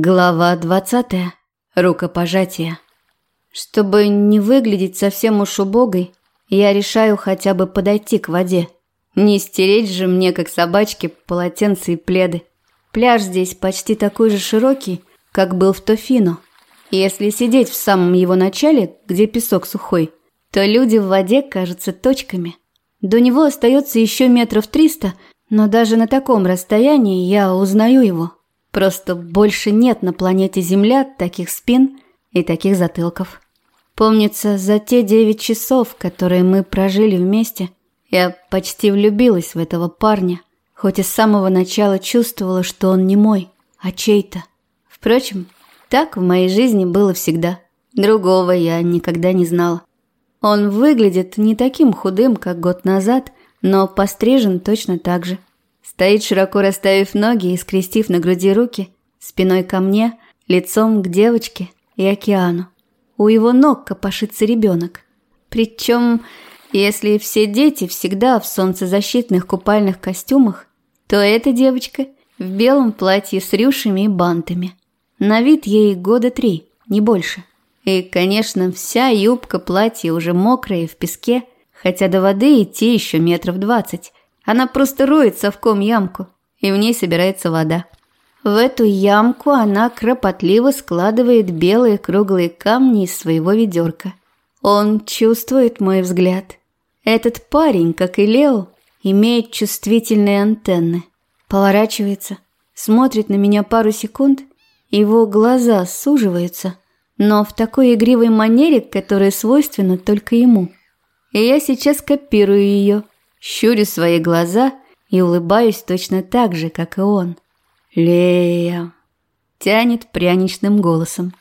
Глава 20. Рукопожатие. Чтобы не выглядеть совсем уж убогой, я решаю хотя бы подойти к воде. Не стереть же мне, как собачке, полотенца и пледы. Пляж здесь почти такой же широкий, как был в Тофино. Если сидеть в самом его начале, где песок сухой, то люди в воде кажутся точками. До него остается еще метров триста, но даже на таком расстоянии я узнаю его. Просто больше нет на планете Земля таких спин и таких затылков. Помнится, за те девять часов, которые мы прожили вместе, я почти влюбилась в этого парня, хоть и с самого начала чувствовала, что он не мой, а чей-то. Впрочем, так в моей жизни было всегда. Другого я никогда не знала. Он выглядит не таким худым, как год назад, но пострижен точно так же. Стоит широко расставив ноги и скрестив на груди руки, спиной ко мне, лицом к девочке и океану. У его ног копошится ребенок. Причем, если все дети всегда в солнцезащитных купальных костюмах, то эта девочка в белом платье с рюшами и бантами. На вид ей года три, не больше. И, конечно, вся юбка платья уже мокрая в песке, хотя до воды идти еще метров двадцать. Она просто роет совком ямку, и в ней собирается вода. В эту ямку она кропотливо складывает белые круглые камни из своего ведерка. Он чувствует мой взгляд. Этот парень, как и Лео, имеет чувствительные антенны. Поворачивается, смотрит на меня пару секунд, его глаза суживаются, но в такой игривой манере, которая свойственна только ему. И я сейчас копирую ее – щурю свои глаза и улыбаюсь точно так же, как и он. «Лея!» – тянет пряничным голосом.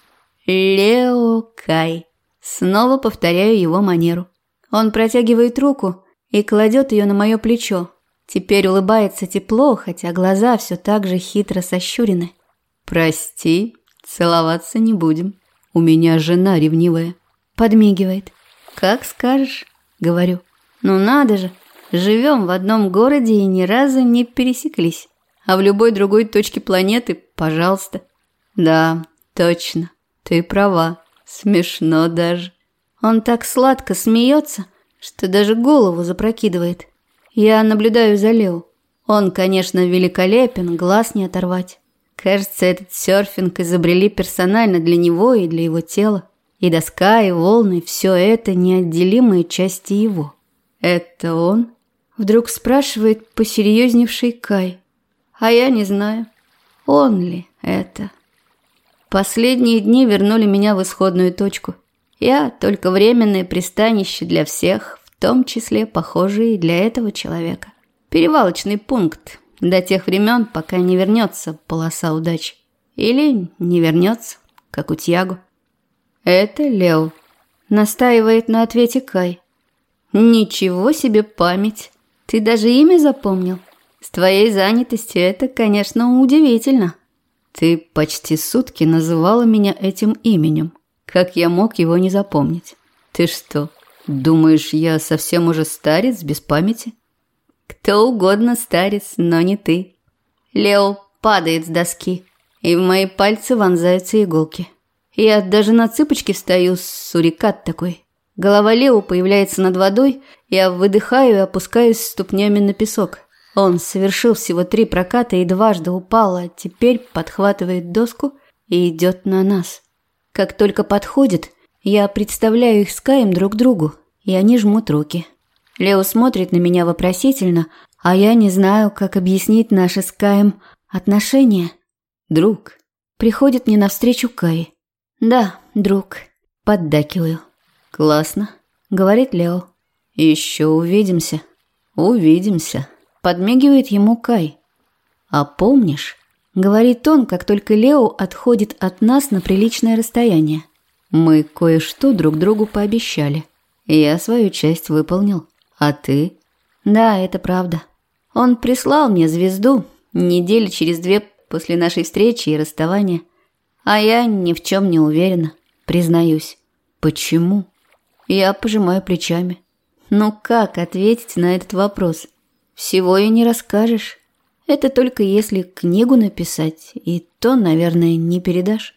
«Лео Кай!» Снова повторяю его манеру. Он протягивает руку и кладет ее на мое плечо. Теперь улыбается тепло, хотя глаза все так же хитро сощурены. «Прости, целоваться не будем. У меня жена ревнивая». Подмигивает. «Как скажешь», — говорю. «Ну надо же, Живем в одном городе и ни разу не пересеклись. А в любой другой точке планеты, пожалуйста. Да, точно. Ты права. Смешно даже. Он так сладко смеется, что даже голову запрокидывает. Я наблюдаю за Лео. Он, конечно, великолепен, глаз не оторвать. Кажется, этот серфинг изобрели персонально для него и для его тела. И доска, и волны – все это неотделимые части его. Это он Вдруг спрашивает посерьезневший Кай. А я не знаю, он ли это. Последние дни вернули меня в исходную точку. Я только временное пристанище для всех, в том числе, похоже, и для этого человека. Перевалочный пункт до тех времен, пока не вернется полоса удачи. Или не вернется, как у Тьяго. Это Лео. Настаивает на ответе Кай. Ничего себе память. Ты даже имя запомнил? С твоей занятостью это, конечно, удивительно. Ты почти сутки называла меня этим именем. Как я мог его не запомнить? Ты что, думаешь, я совсем уже старец без памяти? Кто угодно старец, но не ты. Лео падает с доски, и в мои пальцы вонзаются иголки. Я даже на цыпочки встаю, сурикат такой. Голова Лео появляется над водой, я выдыхаю и опускаюсь ступнями на песок. Он совершил всего три проката и дважды упал, а теперь подхватывает доску и идет на нас. Как только подходит, я представляю их с Каем друг другу, и они жмут руки. Лео смотрит на меня вопросительно, а я не знаю, как объяснить наши с Каем отношения. Друг. Приходит мне навстречу Кай. Да, друг. Поддакиваю. «Классно», — говорит Лео. «Еще увидимся». «Увидимся», — подмигивает ему Кай. «А помнишь?» — говорит он, как только Лео отходит от нас на приличное расстояние. «Мы кое-что друг другу пообещали. Я свою часть выполнил. А ты?» «Да, это правда. Он прислал мне звезду недели через две после нашей встречи и расставания. А я ни в чем не уверена, признаюсь. Почему?» Я пожимаю плечами. Ну как ответить на этот вопрос? Всего и не расскажешь. Это только если книгу написать, и то, наверное, не передашь.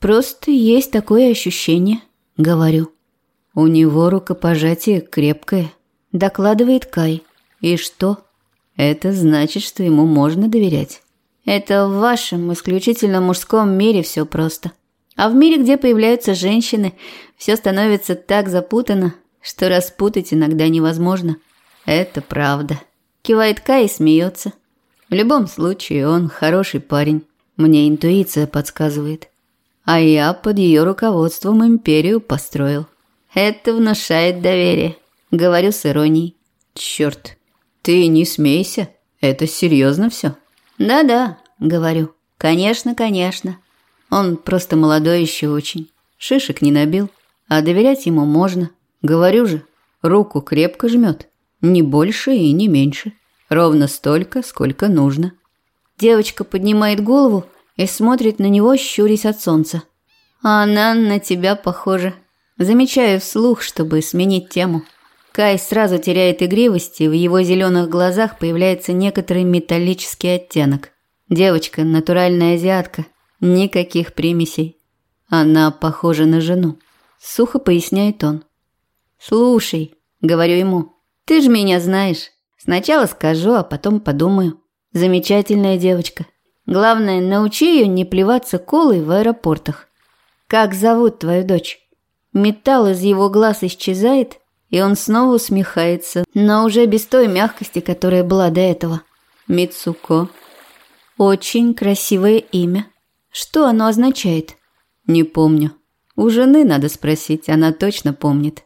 Просто есть такое ощущение, говорю. У него рукопожатие крепкое, докладывает Кай. И что? Это значит, что ему можно доверять. Это в вашем исключительно мужском мире все просто. А в мире, где появляются женщины, все становится так запутано, что распутать иногда невозможно. Это правда. Кивает Кай и смеется. В любом случае, он хороший парень. Мне интуиция подсказывает. А я под ее руководством империю построил. Это внушает доверие. Говорю с иронией. Черт, ты не смейся. Это серьезно все. Да-да, говорю. Конечно, конечно. Он просто молодой еще очень. Шишек не набил. А доверять ему можно. Говорю же, руку крепко жмет. Не больше и не меньше. Ровно столько, сколько нужно. Девочка поднимает голову и смотрит на него, щурясь от солнца. «Она на тебя похожа». Замечаю вслух, чтобы сменить тему. Кай сразу теряет игривость, и в его зеленых глазах появляется некоторый металлический оттенок. Девочка – натуральная азиатка. Никаких примесей. Она похожа на жену. Сухо поясняет он. «Слушай», – говорю ему, – «ты же меня знаешь. Сначала скажу, а потом подумаю. Замечательная девочка. Главное, научи ее не плеваться колой в аэропортах. Как зовут твою дочь? Металл из его глаз исчезает, и он снова усмехается, но уже без той мягкости, которая была до этого. Мицуко. Очень красивое имя. Что оно означает? Не помню. У жены надо спросить, она точно помнит.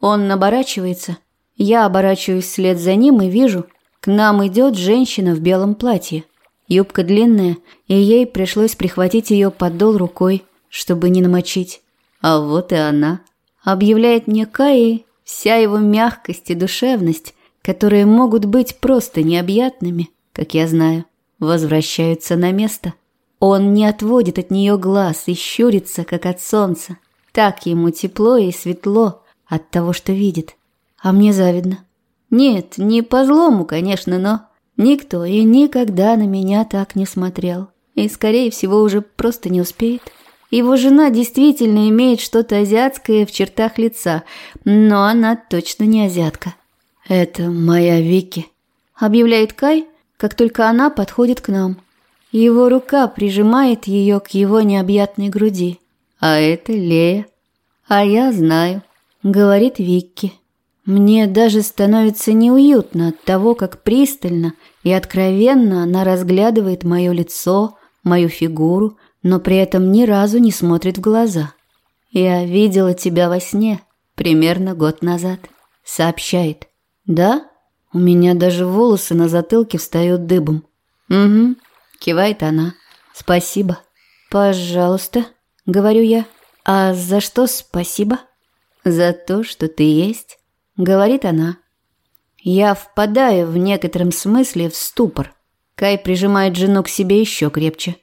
Он оборачивается. Я оборачиваюсь вслед за ним и вижу, к нам идет женщина в белом платье. Юбка длинная, и ей пришлось прихватить ее подол рукой, чтобы не намочить. А вот и она. Объявляет мне Каи вся его мягкость и душевность, которые могут быть просто необъятными, как я знаю, возвращаются на место. Он не отводит от нее глаз и щурится, как от солнца. Так ему тепло и светло от того, что видит. А мне завидно. Нет, не по злому, конечно, но Никто и никогда на меня так не смотрел. И, скорее всего, уже просто не успеет. Его жена действительно имеет что-то азиатское в чертах лица, но она точно не азиатка. «Это моя Вики», — объявляет Кай, как только она подходит к нам. Его рука прижимает ее к его необъятной груди. «А это Лея». «А я знаю», — говорит Вики. Мне даже становится неуютно от того, как пристально и откровенно она разглядывает мое лицо, мою фигуру, но при этом ни разу не смотрит в глаза. «Я видела тебя во сне, примерно год назад», — сообщает. «Да? У меня даже волосы на затылке встают дыбом». «Угу», — кивает она. «Спасибо». «Пожалуйста», — говорю я. «А за что спасибо?» «За то, что ты есть» говорит она. Я впадаю в некотором смысле в ступор. Кай прижимает жену к себе еще крепче.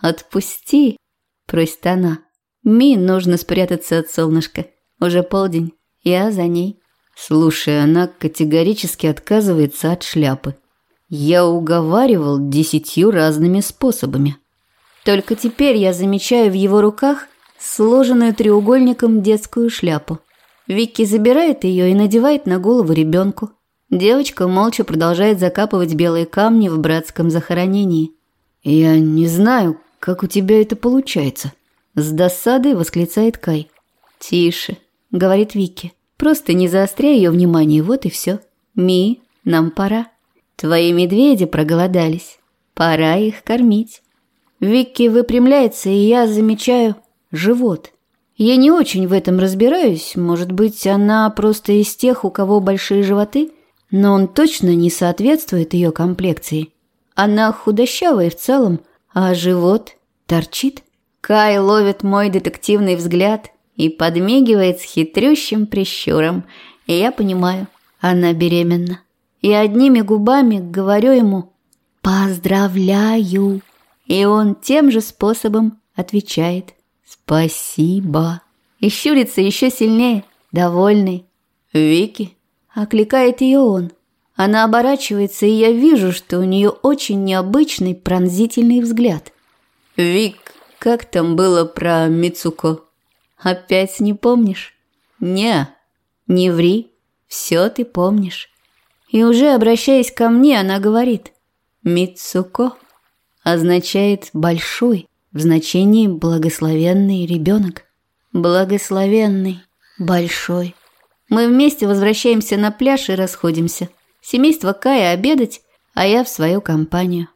«Отпусти», – просит она. «Ми нужно спрятаться от солнышка. Уже полдень. Я за ней». Слушай, она категорически отказывается от шляпы. Я уговаривал десятью разными способами. Только теперь я замечаю в его руках сложенную треугольником детскую шляпу. Вики забирает ее и надевает на голову ребенку. Девочка молча продолжает закапывать белые камни в братском захоронении. «Я не знаю, как у тебя это получается», – с досадой восклицает Кай. «Тише», – говорит Вики. «Просто не заостряй ее внимание, вот и все. Ми, нам пора. Твои медведи проголодались. Пора их кормить». Вики выпрямляется, и я замечаю живот – я не очень в этом разбираюсь, может быть, она просто из тех, у кого большие животы, но он точно не соответствует ее комплекции. Она худощавая в целом, а живот торчит. Кай ловит мой детективный взгляд и подмигивает с хитрющим прищуром, и я понимаю, она беременна. И одними губами говорю ему «Поздравляю!» И он тем же способом отвечает «Спасибо». И щурится еще сильнее, довольный. «Вики?» – окликает ее он. Она оборачивается, и я вижу, что у нее очень необычный пронзительный взгляд. «Вик, как там было про Мицуко? Опять не помнишь?» «Не, не ври, все ты помнишь». И уже обращаясь ко мне, она говорит «Мицуко» означает «большой» в значении «благословенный ребенок». Благословенный, большой. Мы вместе возвращаемся на пляж и расходимся. Семейство Кая обедать, а я в свою компанию.